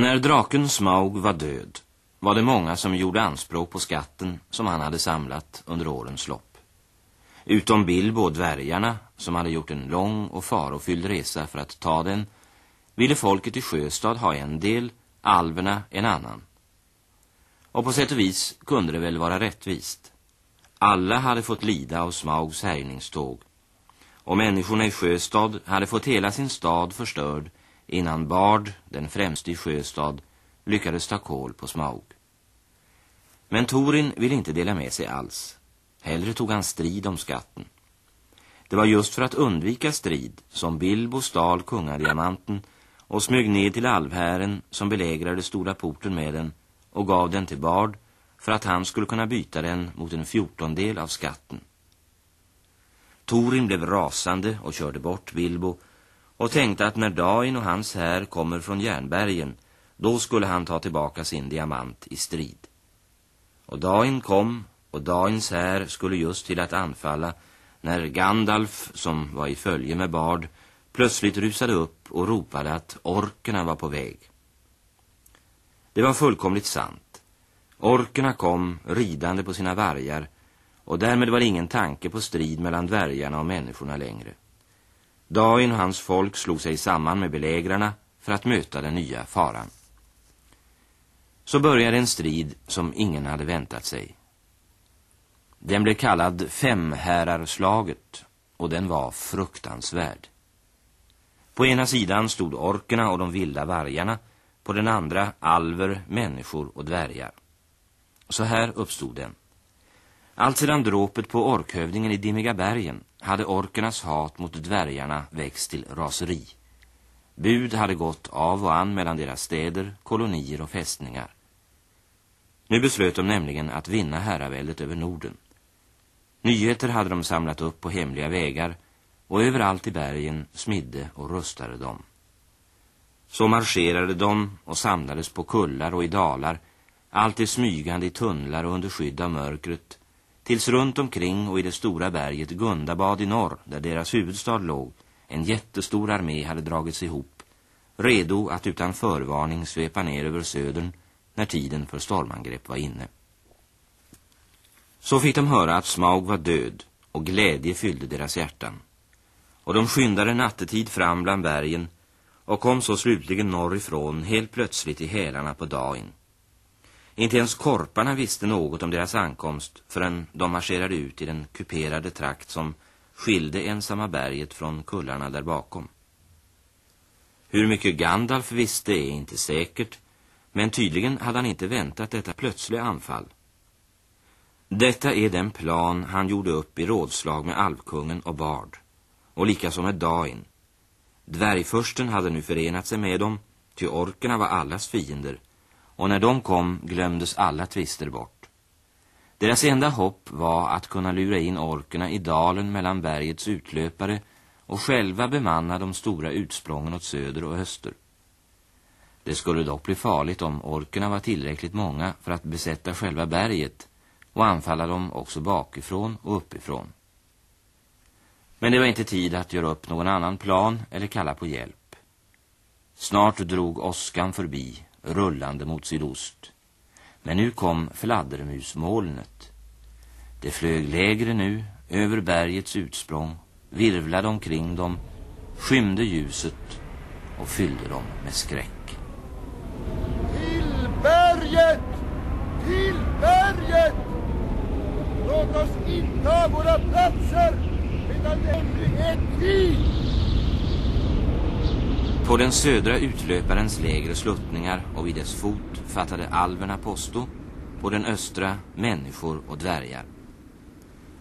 När draken Smaug var död var det många som gjorde anspråk på skatten som han hade samlat under årens lopp. Utom Bilbo och dvärgarna, som hade gjort en lång och farofylld resa för att ta den, ville folket i Sjöstad ha en del, alverna en annan. Och på sätt och vis kunde det väl vara rättvist. Alla hade fått lida av Smaugs härjningståg. Och människorna i Sjöstad hade fått hela sin stad förstörd innan Bard, den främste i Sjöstad, lyckades ta kål på Smaug. Men Torin ville inte dela med sig alls. Hellre tog han strid om skatten. Det var just för att undvika strid som Bilbo stal kungadiamanten och smög ned till alvhären som belägrade stora porten med den och gav den till Bard för att han skulle kunna byta den mot en fjortondel av skatten. Torin blev rasande och körde bort Bilbo och tänkte att när Dain och hans här kommer från järnbergen då skulle han ta tillbaka sin diamant i strid. Och Dain kom och Dains här skulle just till att anfalla när Gandalf, som var i följe med Bard, plötsligt rusade upp och ropade att orkerna var på väg. Det var fullkomligt sant. Orkerna kom ridande på sina vargar och därmed var det ingen tanke på strid mellan dvärgarna och människorna längre. Dain och hans folk slog sig samman med belägrarna för att möta den nya faran. Så började en strid som ingen hade väntat sig. Den blev kallad Femhärarslaget och den var fruktansvärd. På ena sidan stod orkerna och de vilda vargarna, på den andra alver, människor och dvärgar. Så här uppstod den. Alltsedan dråpet på orkhövdingen i Dimmiga bergen hade orkernas hat mot dvärgarna växt till raseri. Bud hade gått av och an mellan deras städer, kolonier och fästningar. Nu beslöt de nämligen att vinna herraväldet över Norden. Nyheter hade de samlat upp på hemliga vägar och överallt i bergen smidde och rustade dem. Så marscherade de och samlades på kullar och i dalar, alltid smygande i tunnlar och under skydd av mörkret, tills runt omkring och i det stora berget Gundabad i norr, där deras huvudstad låg, en jättestor armé hade dragits ihop, redo att utan förvarning svepa ner över södern när tiden för stormangrepp var inne. Så fick de höra att Smaug var död och glädje fyllde deras hjärtan. Och de skyndade nattetid fram bland bergen och kom så slutligen norrifrån helt plötsligt i hälarna på dagen. Inte ens korparna visste något om deras ankomst förrän de marscherade ut i den kuperade trakt som skilde ensamma berget från kullarna där bakom. Hur mycket Gandalf visste är inte säkert, men tydligen hade han inte väntat detta plötsliga anfall. Detta är den plan han gjorde upp i rådslag med alvkungen och Bard, och likaså med Dain. Dvärgförsten hade nu förenat sig med dem, ty orkerna var allas fiender, och när de kom glömdes alla tvister bort. Deras enda hopp var att kunna lura in orkerna i dalen mellan bergets utlöpare och själva bemanna de stora utsprången åt söder och öster. Det skulle dock bli farligt om orkerna var tillräckligt många för att besätta själva berget och anfalla dem också bakifrån och uppifrån. Men det var inte tid att göra upp någon annan plan eller kalla på hjälp. Snart drog åskan förbi, rullande mot sydost. Men nu kom fladdermusmolnet. Det flög lägre nu, över bergets utsprång, virvlade omkring dem, skymde ljuset och fyllde dem med skräck. Till berget! Till berget! Låt oss inta våra platser medan det ännu är tid! På den södra utlöparens lägre sluttningar och vid dess fot fattade alverna posto, på den östra människor och dvärgar.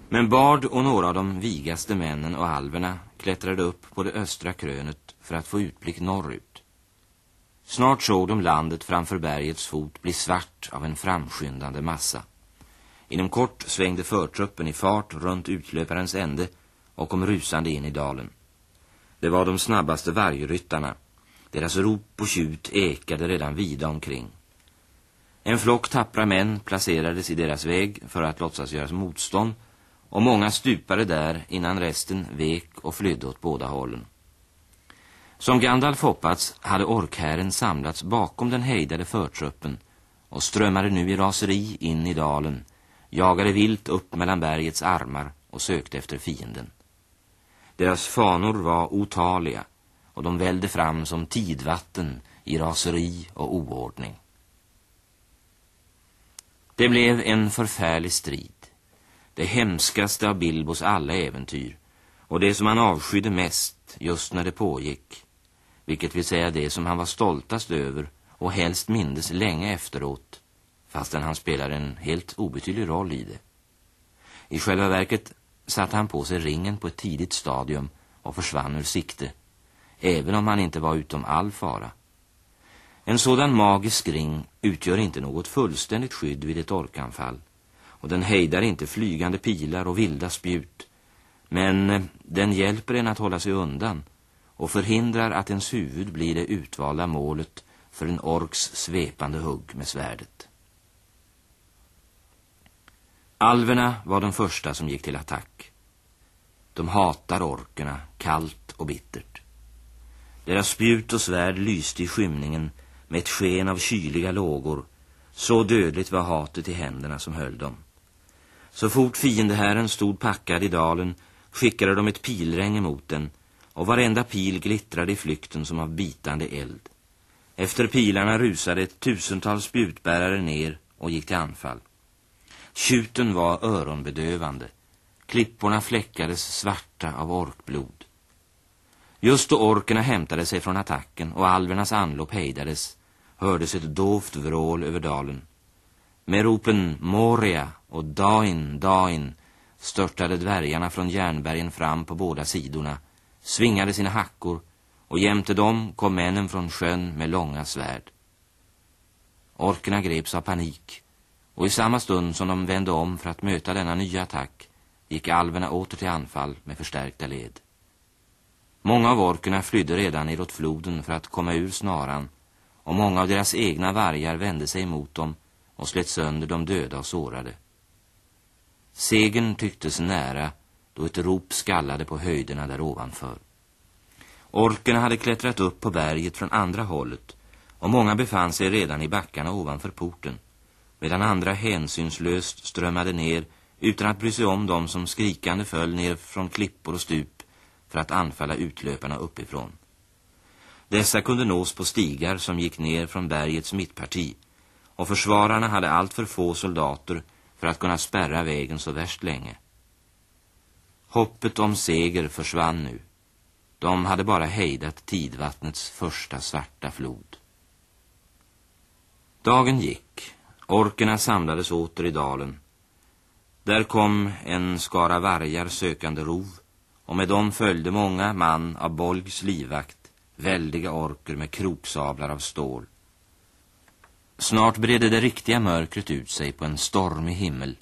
Men Bard och några av de vigaste männen och alverna klättrade upp på det östra krönet för att få utblick norrut. Snart såg de landet framför bergets fot bli svart av en framskyndande massa. Inom kort svängde förtruppen i fart runt utlöparens ände och kom rusande in i dalen. Det var de snabbaste vargryttarna. Deras rop och tjut ekade redan vida omkring. En flock tappra män placerades i deras väg för att låtsas göra motstånd och många stupade där innan resten vek och flydde åt båda hållen. Som Gandalf hoppats hade orkhären samlats bakom den hejdade förtruppen och strömmade nu i raseri in i dalen, jagade vilt upp mellan bergets armar och sökte efter fienden. Deras fanor var otaliga och de välde fram som tidvatten i raseri och oordning. Det blev en förfärlig strid. Det hemskaste av Bilbos alla äventyr och det som han avskydde mest just när det pågick. Vilket vill säga det som han var stoltast över och helst mindes länge efteråt fastän han spelar en helt obetydlig roll i det. I själva verket satte han på sig ringen på ett tidigt stadium och försvann ur sikte, även om han inte var utom all fara. En sådan magisk ring utgör inte något fullständigt skydd vid ett orkanfall och den hejdar inte flygande pilar och vilda spjut, men eh, den hjälper en att hålla sig undan och förhindrar att ens huvud blir det utvalda målet för en orks svepande hugg med svärdet. Alverna var de första som gick till attack. De hatar orkerna, kallt och bittert. Deras spjut och svärd lyste i skymningen med ett sken av kyliga lågor. Så dödligt var hatet i händerna som höll dem. Så fort fiendeherren stod packad i dalen skickade de ett pilregn emot den och varenda pil glittrade i flykten som av bitande eld. Efter pilarna rusade ett tusental spjutbärare ner och gick till anfall. Tjuten var öronbedövande. Klipporna fläckades svarta av orkblod. Just då orkerna hämtade sig från attacken och alvernas anlopp hejdades hördes ett dovt vrål över dalen. Med ropen Moria och Dain, Dain störtade dvärgarna från järnbergen fram på båda sidorna, svingade sina hackor och jämte dem kom männen från sjön med långa svärd. Orkerna greps av panik och i samma stund som de vände om för att möta denna nya attack gick alverna åter till anfall med förstärkta led. Många av orkerna flydde redan nedåt floden för att komma ur snaran och många av deras egna vargar vände sig emot dem och slet sönder de döda och sårade. Segen tycktes nära då ett rop skallade på höjderna där ovanför. Orkerna hade klättrat upp på berget från andra hållet och många befann sig redan i backarna ovanför porten medan andra hänsynslöst strömmade ner utan att bry sig om dem som skrikande föll ner från klippor och stup för att anfalla utlöparna uppifrån. Dessa kunde nås på stigar som gick ner från bergets mittparti och försvararna hade allt för få soldater för att kunna spärra vägen så värst länge. Hoppet om seger försvann nu. De hade bara hejdat tidvattnets första svarta flod. Dagen gick. Orkerna samlades åter i dalen. Där kom en skara vargar sökande rov och med dem följde många man av Bolgs livvakt väldiga orker med kroksablar av stål. Snart bredde det riktiga mörkret ut sig på en stormig himmel,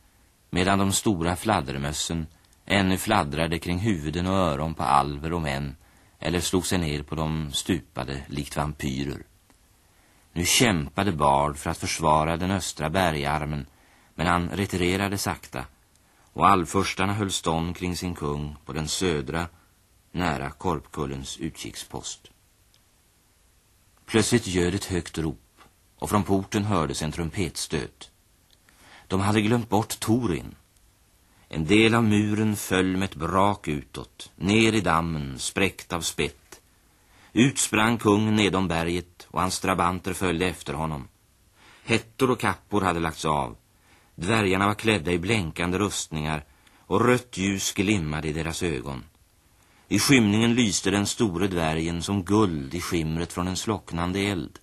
medan de stora fladdermössen ännu fladdrade kring huvuden och öron på alver och män, eller slog sig ner på de stupade likt vampyrer. Nu kämpade Bard för att försvara den östra bergarmen, men han retirerade sakta, och allförstarna höll stånd kring sin kung på den södra, nära Korpkullens utkikspost. Plötsligt ljöd ett högt rop och från porten hördes en trumpetstöt. De hade glömt bort Torin. En del av muren föll med ett brak utåt, ner i dammen, spräckt av spett. Ut sprang kungen nedom berget och hans drabanter följde efter honom. Hettor och kappor hade lagts av. Dvärgarna var klädda i blänkande rustningar och rött ljus glimmade i deras ögon. I skymningen lyste den store dvärgen som guld i skimret från en slocknande eld.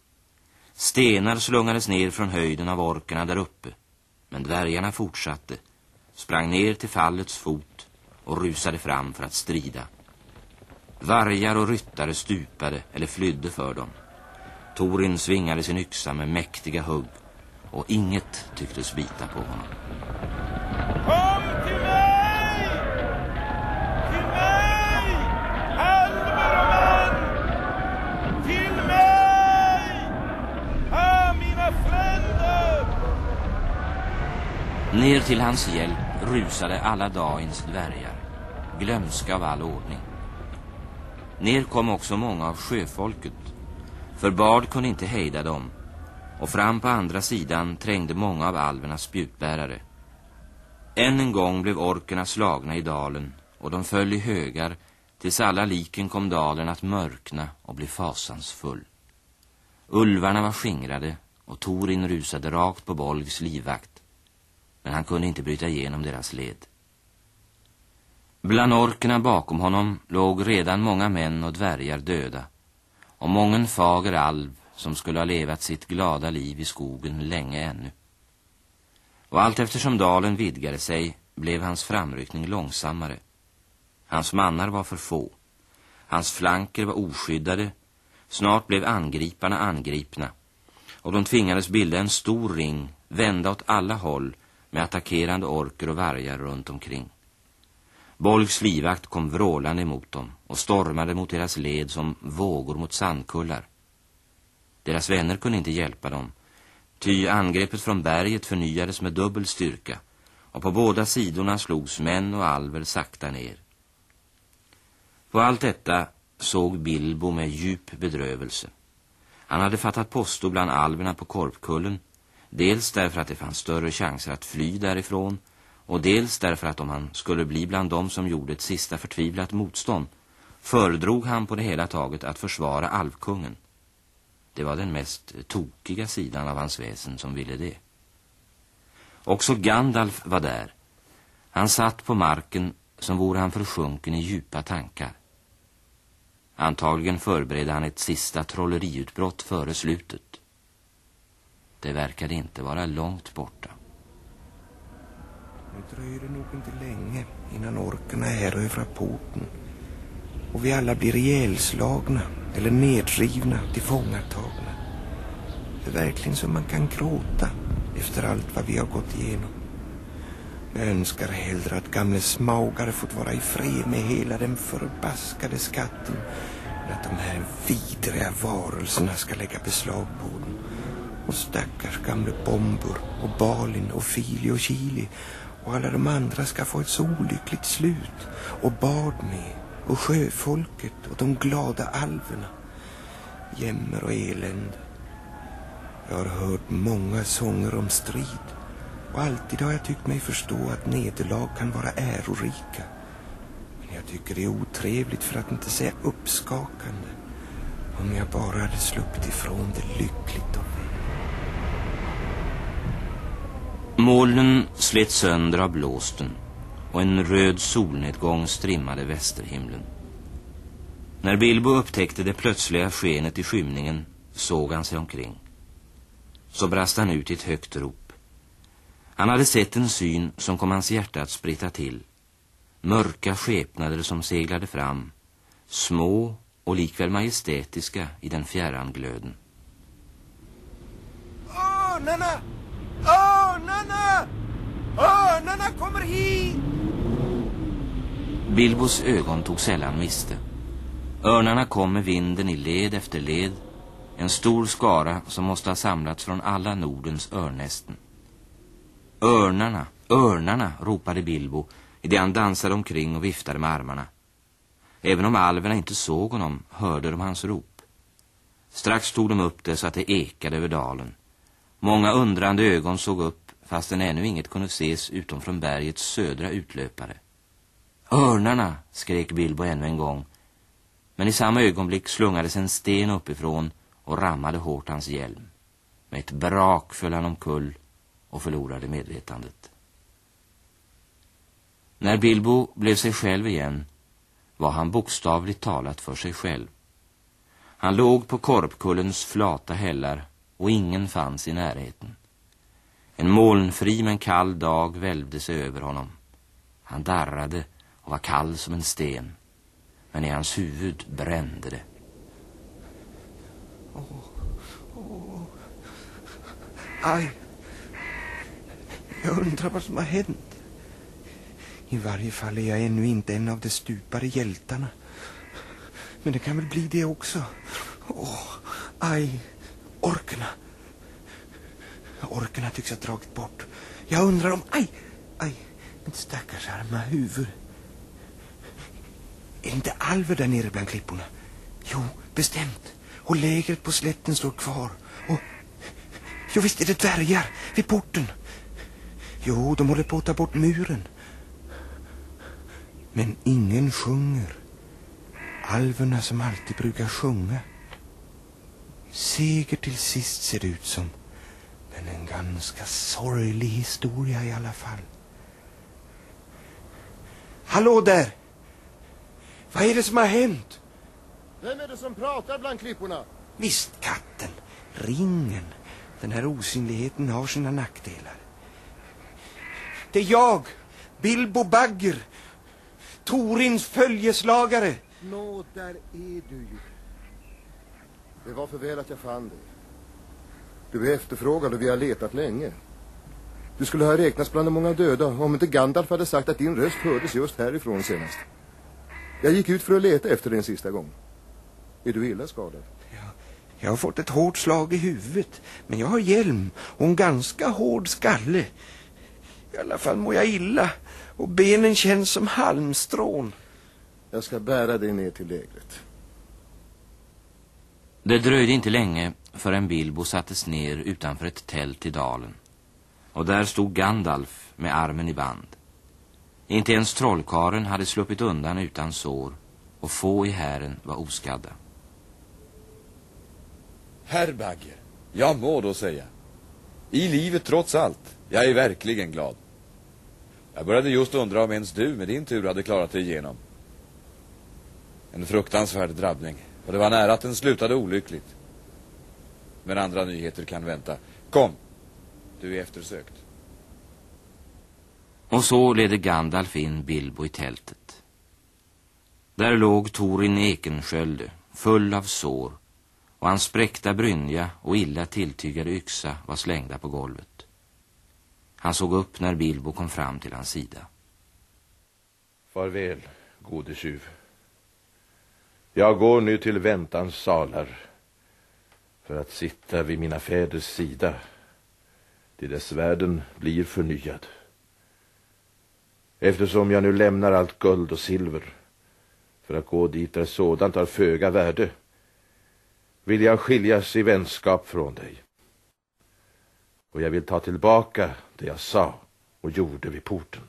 Stenar slungades ner från höjden av orkerna där uppe. Men dvärgarna fortsatte, sprang ner till fallets fot och rusade fram för att strida. Vargar och ryttare stupade eller flydde för dem. Torin svingade sin yxa med mäktiga hugg och inget tycktes bita på honom. Kom till mig! Ner till hans hjälp rusade alla Dains dvärgar, glömska av all ordning. Ner kom också många av sjöfolket. För Bard kunde inte hejda dem. Och fram på andra sidan trängde många av alvernas spjutbärare. Än en gång blev orkerna slagna i dalen och de föll i högar tills alla liken kom dalen att mörkna och bli fasansfull. Ulvarna var skingrade och Torin rusade rakt på Bolgs livvakt. Men han kunde inte bryta igenom deras led. Bland orkerna bakom honom låg redan många män och dvärgar döda och mången fager alv som skulle ha levat sitt glada liv i skogen länge ännu. Och allt eftersom dalen vidgade sig blev hans framryckning långsammare. Hans mannar var för få. Hans flanker var oskyddade. Snart blev angriparna angripna. Och de tvingades bilda en stor ring, vända åt alla håll med attackerande orker och vargar runt omkring. Bolgs livvakt kom vrålande emot dem och stormade mot deras led som vågor mot sandkullar. Deras vänner kunde inte hjälpa dem, ty angreppet från berget förnyades med dubbel styrka och på båda sidorna slogs män och alver sakta ner. På allt detta såg Bilbo med djup bedrövelse. Han hade fattat posto bland alverna på Korpkullen, dels därför att det fanns större chanser att fly därifrån och dels därför att om han skulle bli bland dem som gjorde ett sista förtvivlat motstånd föredrog han på det hela taget att försvara alvkungen. Det var den mest tokiga sidan av hans väsen som ville det. Också Gandalf var där. Han satt på marken som vore han försjunken i djupa tankar. Antagligen förberedde han ett sista trolleriutbrott före slutet. Det verkade inte vara långt borta. Nu dröjer det nog inte länge innan orkerna erövrar porten och vi alla blir ihjälslagna eller nedrivna, tillfångatagna. Det är verkligen så man kan gråta efter allt vad vi har gått igenom. Jag önskar hellre att gamle Smaugare fått vara i fred med hela den förbaskade skatten än att de här vidriga varelserna ska lägga beslag på den. Och stackars gamle Bombur och Balin och Fili och Chili och alla de andra ska få ett så olyckligt slut. Och Bard med och sjöfolket och de glada alverna. Jämmer och elände. Jag har hört många sånger om strid och alltid har jag tyckt mig förstå att nederlag kan vara ärorika. Men jag tycker det är otrevligt för att inte säga uppskakande om jag bara hade sluppit ifrån det lyckligt och väl. Molnen slet sönder av blåsten och en röd solnedgång strimmade västerhimlen. När Bilbo upptäckte det plötsliga skenet i skymningen såg han sig omkring. Så brast han ut i ett högt rop. Han hade sett en syn som kom hans hjärta att spritta till. Mörka skepnader som seglade fram, små och likväl majestätiska i den fjärran glöden. Örnarna! Örnarna! Örnarna kommer hit! Bilbos ögon tog sällan miste. Örnarna kom med vinden i led efter led, en stor skara som måste ha samlats från alla Nordens örnästen. Örnarna, örnarna, ropade Bilbo i det han dansade omkring och viftade med armarna. Även om alverna inte såg honom hörde de hans rop. Strax tog de upp det så att det ekade över dalen. Många undrande ögon såg upp fastän ännu inget kunde ses utom från bergets södra utlöpare. Örnarna, skrek Bilbo ännu en gång. Men i samma ögonblick slungades en sten uppifrån och rammade hårt hans hjälm. Med ett brak föll han omkull och förlorade medvetandet. När Bilbo blev sig själv igen var han bokstavligt talat för sig själv. Han låg på korpkullens flata hällar och ingen fanns i närheten. En molnfri men kall dag välvde sig över honom. Han darrade och var kall som en sten. Men i hans huvud brände det. Åh, oh. Aj. Jag undrar vad som har hänt. I varje fall är jag ännu inte en av de stupade hjältarna. Men det kan väl bli det också. Åh, aj. Orkerna. Orkerna tycks ha dragit bort. Jag undrar om... Aj, aj. Mitt stackars arma huvud. Är det inte alver där nere bland klipporna? Jo, bestämt. Och lägret på slätten står kvar. Och... Jo, visst är det dvärgar vid porten. Jo, de håller på att ta bort muren. Men ingen sjunger. Alverna som alltid brukar sjunga. Seger till sist ser det ut som. Men en ganska sorglig historia i alla fall. Hallå där! Vad är det som har hänt? Vem är det som pratar bland klipporna? Visst, katten. Ringen. Den här osynligheten har sina nackdelar. Det är jag, Bilbo Bagger. Torins följeslagare. Nå, där är du ju. Det var för väl att jag fann dig. Du är efterfrågad och vi har letat länge. Du skulle ha räknats bland de många döda om inte Gandalf hade sagt att din röst hördes just härifrån senast. Jag gick ut för att leta efter dig en sista gång. Är du illa skadad? Jag har fått ett hårt slag i huvudet, men jag har hjälm och en ganska hård skalle. I alla fall mår jag illa och benen känns som halmstrån. Jag ska bära dig ner till lägret. Det dröjde inte länge förrän Bilbo sattes ner utanför ett tält i dalen. Och där stod Gandalf med armen i band. Inte ens trollkaren hade sluppit undan utan sår och få i hären var oskadda. Herr Bagger, jag må då säga. I livet trots allt. Jag är verkligen glad. Jag började just undra om ens du med din tur hade klarat dig igenom. En fruktansvärd drabbning. Och det var nära att den slutade olyckligt. Men andra nyheter kan vänta. Kom, du är eftersökt. Och så ledde Gandalf in Bilbo i tältet. Där låg Torin Ekenskölde, full av sår, och hans spräckta brynja och illa tilltygade yxa var slängda på golvet. Han såg upp när Bilbo kom fram till hans sida. Farväl, gode tjuv. Jag går nu till väntans salar för att sitta vid mina fäders sida till dess världen blir förnyad. Eftersom jag nu lämnar allt guld och silver för att gå dit där sådant har föga värde vill jag skiljas i vänskap från dig. Och jag vill ta tillbaka det jag sa och gjorde vid porten.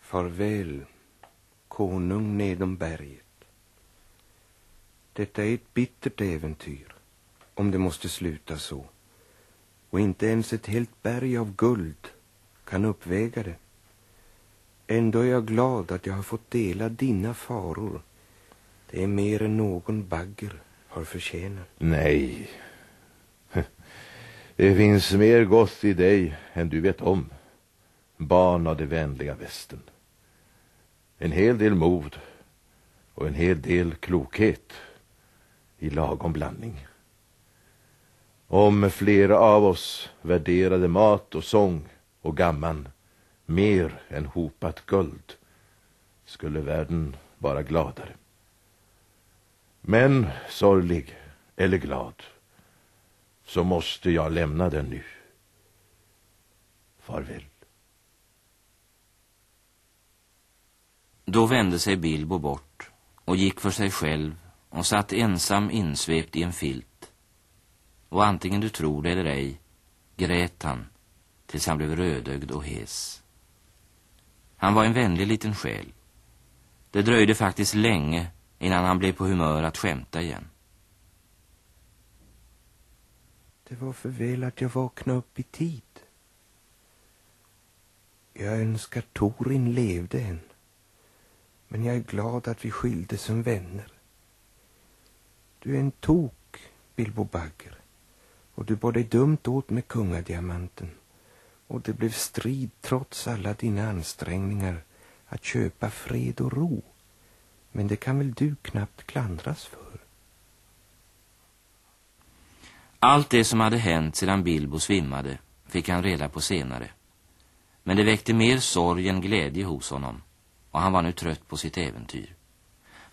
Farväl, konung nedom berget. Detta är ett bittert äventyr, om det måste sluta så. Och inte ens ett helt berg av guld kan uppväga det. Ändå är jag glad att jag har fått dela dina faror. Det är mer än någon bagger har förtjänat. Nej. Det finns mer gott i dig än du vet om. Barn av det vänliga västen. En hel del mod och en hel del klokhet i lagom blandning. Om flera av oss värderade mat och sång och gamman mer än hopat guld skulle världen vara gladare. Men sorglig eller glad så måste jag lämna den nu. Farväl. Då vände sig Bilbo bort och gick för sig själv och satt ensam insvept i en filt. Och antingen du tror det eller ej grät han tills han blev rödögd och hes. Han var en vänlig liten själ. Det dröjde faktiskt länge innan han blev på humör att skämta igen. Det var för väl att jag vaknade upp i tid. Jag önskar Torin levde än. Men jag är glad att vi skildes som vänner. Du är en tok, Bilbo Bagger. Och du bar dig dumt åt med kungadiamanten. Och det blev strid trots alla dina ansträngningar att köpa fred och ro. Men det kan väl du knappt klandras för? Allt det som hade hänt sedan Bilbo svimmade fick han reda på senare. Men det väckte mer sorg än glädje hos honom och han var nu trött på sitt äventyr.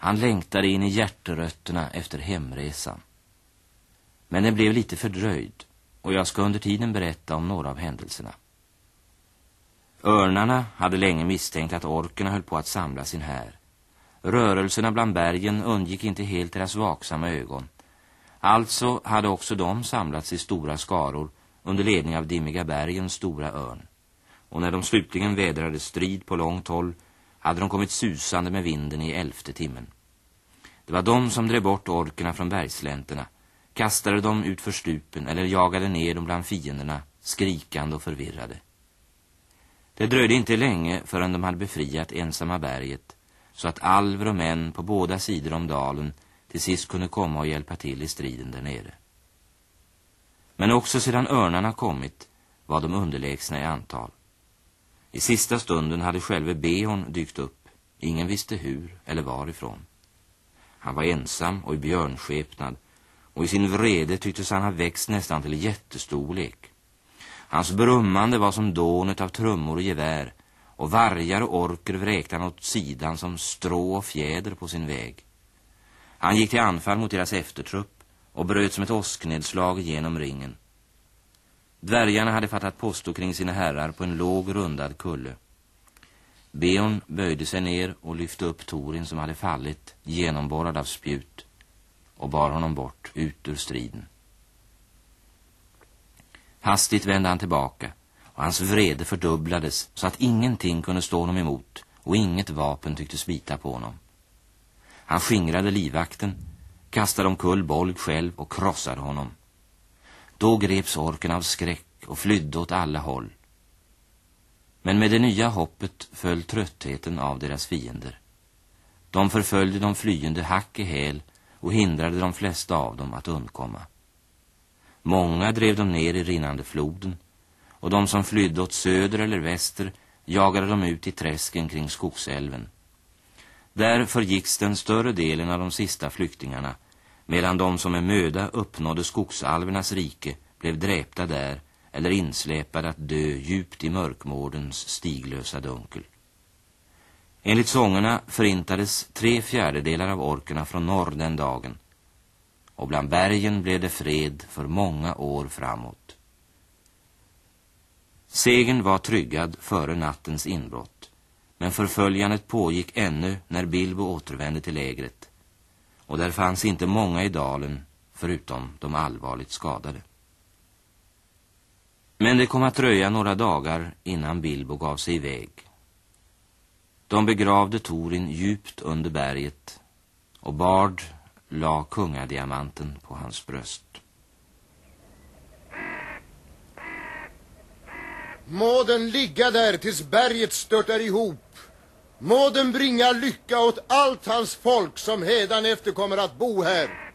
Han längtade in i hjärterötterna efter hemresan. Men den blev lite fördröjd och jag ska under tiden berätta om några av händelserna. Örnarna hade länge misstänkt att orkerna höll på att samla sin här Rörelserna bland bergen undgick inte helt deras vaksamma ögon. Alltså hade också de samlats i stora skaror under ledning av Dimmiga bergens stora örn. Och när de slutligen vädrade strid på långt håll hade de kommit susande med vinden i elfte timmen. Det var de som drev bort orkerna från bergslänterna, kastade dem ut för stupen eller jagade ner dem bland fienderna, skrikande och förvirrade. Det dröjde inte länge förrän de hade befriat ensamma berget, så att alver och män på båda sidor om dalen till sist kunde komma och hjälpa till i striden där nere. Men också sedan örnarna kommit var de underlägsna i antal. I sista stunden hade själve Beon dykt upp. Ingen visste hur eller varifrån. Han var ensam och i björnskepnad och i sin vrede tycktes han ha växt nästan till jättestorlek. Hans brummande var som dånet av trummor och gevär och vargar och orker vräkte han åt sidan som strå och fjäder på sin väg. Han gick till anfall mot deras eftertrupp och bröt som ett åsknedslag genom ringen. Dvärgarna hade fattat posto kring sina herrar på en låg rundad kulle. Beon böjde sig ner och lyfte upp Torin som hade fallit, genomborrad av spjut, och bar honom bort ut ur striden. Hastigt vände han tillbaka och hans vrede fördubblades så att ingenting kunde stå honom emot och inget vapen tycktes bita på honom. Han skingrade livvakten, kastade omkull Bolg själv och krossade honom. Då greps orken av skräck och flydde åt alla håll. Men med det nya hoppet föll tröttheten av deras fiender. De förföljde de flyende hack i häl och hindrade de flesta av dem att undkomma. Många drev de ner i rinnande floden och de som flydde åt söder eller väster jagade de ut i träsken kring skogsälven. Där förgicks den större delen av de sista flyktingarna medan de som med möda uppnådde skogsalvernas rike blev dräpta där eller insläpade att dö djupt i mörkmårdens stiglösa dunkel. Enligt sångerna förintades tre fjärdedelar av orkerna från norr den dagen och bland bergen blev det fred för många år framåt. Segen var tryggad före nattens inbrott men förföljandet pågick ännu när Bilbo återvände till lägret och där fanns inte många i dalen förutom de allvarligt skadade. Men det kom att dröja några dagar innan Bilbo gav sig iväg. De begravde Torin djupt under berget och Bard la kungadiamanten på hans bröst. Må den ligga där tills berget störtar ihop. Må den bringa lycka åt allt hans folk som hedan efter kommer att bo här.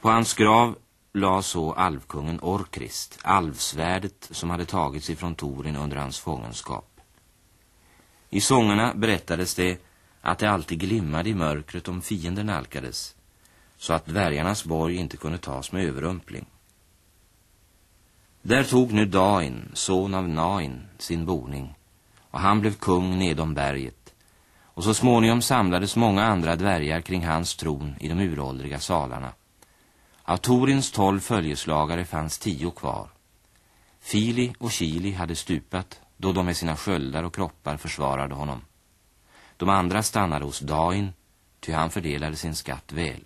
På hans grav la så alvkungen Orkrist, alvsvärdet som hade tagits ifrån Torin under hans fångenskap. I sångerna berättades det att det alltid glimmade i mörkret om fienden nalkades, så att dvärgarnas borg inte kunde tas med överrumpling. Där tog nu Dain, son av Nain, sin boning, och han blev kung nedom berget, och så småningom samlades många andra dvärgar kring hans tron i de uråldriga salarna. Av Torins tolv följeslagare fanns tio kvar. Fili och Kili hade stupat då de med sina sköldar och kroppar försvarade honom. De andra stannade hos Dain, ty han fördelade sin skatt väl.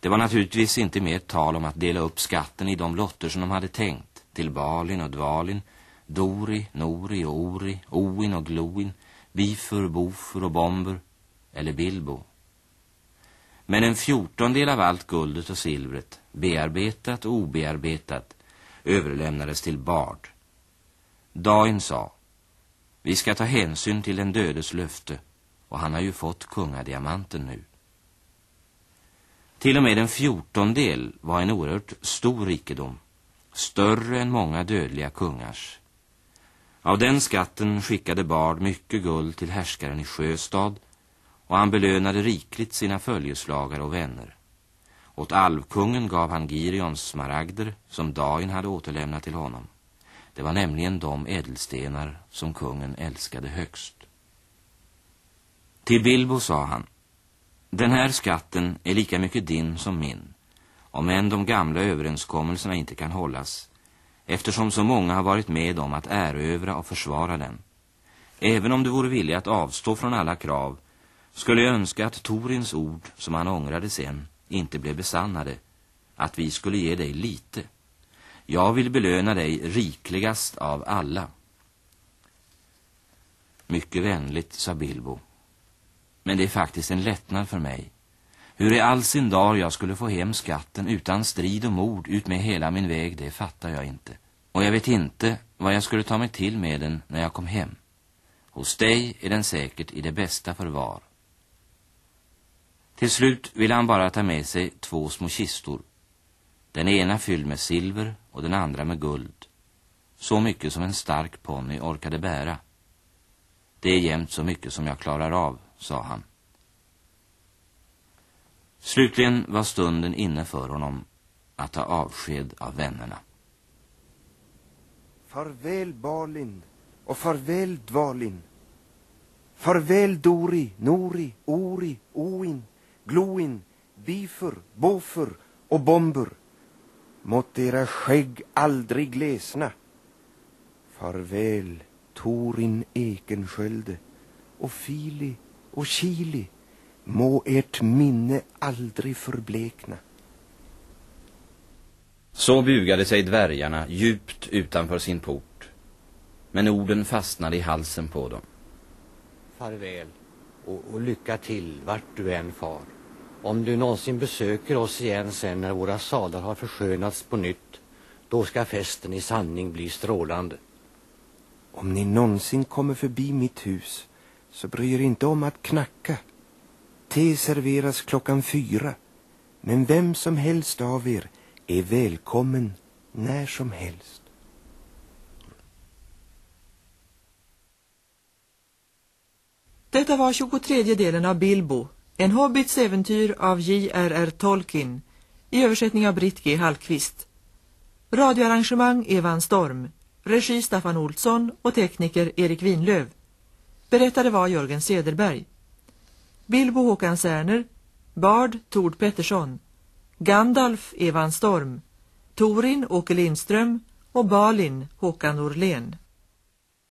Det var naturligtvis inte mer tal om att dela upp skatten i de lotter som de hade tänkt, till Balin och Dvalin, Dori, Nori och Ori, Oin och Gloin, Bifur, Bofur och Bomber, eller Bilbo. Men en fjortondel av allt guldet och silvret, bearbetat och obearbetat, överlämnades till Bard. Dain sa, vi ska ta hänsyn till den dödes löfte och han har ju fått kungadiamanten nu. Till och med en fjortondel var en oerhört stor rikedom, större än många dödliga kungars. Av den skatten skickade Bard mycket guld till härskaren i Sjöstad och han belönade rikligt sina följeslagare och vänner. Åt alvkungen gav han Girions smaragder som Dain hade återlämnat till honom. Det var nämligen de ädelstenar som kungen älskade högst. Till Bilbo sa han, den här skatten är lika mycket din som min. Om än de gamla överenskommelserna inte kan hållas, eftersom så många har varit med om att erövra och försvara den. Även om du vore villig att avstå från alla krav skulle jag önska att Torins ord, som han ångrade sen, inte blev besannade, att vi skulle ge dig lite. Jag vill belöna dig rikligast av alla. Mycket vänligt, sa Bilbo. Men det är faktiskt en lättnad för mig. Hur i all sin dar jag skulle få hem skatten utan strid och mord ut med hela min väg, det fattar jag inte. Och jag vet inte vad jag skulle ta mig till med den när jag kom hem. Hos dig är den säkert i det bästa förvar. Till slut ville han bara ta med sig två små kistor. Den ena fylld med silver och den andra med guld. Så mycket som en stark ponny orkade bära. Det är jämt så mycket som jag klarar av, sa han. Slutligen var stunden inne för honom att ta avsked av vännerna. Farväl Balin och farväl Dvalin. Farväl Dori, Nori, Ori, Oin, Gloin, Bifur, Bofur och Bomber. Måtte era skägg aldrig glesna. Farväl Torin Ekenskölde och Fili och Kili. Må ert minne aldrig förblekna. Så bugade sig dvärgarna djupt utanför sin port. Men orden fastnade i halsen på dem. Farväl och, och lycka till vart du än far. Om du någonsin besöker oss igen sen när våra sadlar har förskönats på nytt, då ska festen i sanning bli strålande. Om ni någonsin kommer förbi mitt hus så bry er inte om att knacka. Te serveras klockan fyra. Men vem som helst av er är välkommen när som helst. Detta var 23 delen av Bilbo, en hobbits äventyr av J.R.R. Tolkien, i översättning av Britt G. Hallqvist. Radioarrangemang Evan Storm, regi Staffan Olsson och tekniker Erik Winlöv. Berättade var Jörgen Sederberg. Bilbo Håkan Särner, Bard Tord Pettersson, Gandalf Evan Storm, Torin Åke Lindström och Balin Håkan Norlén.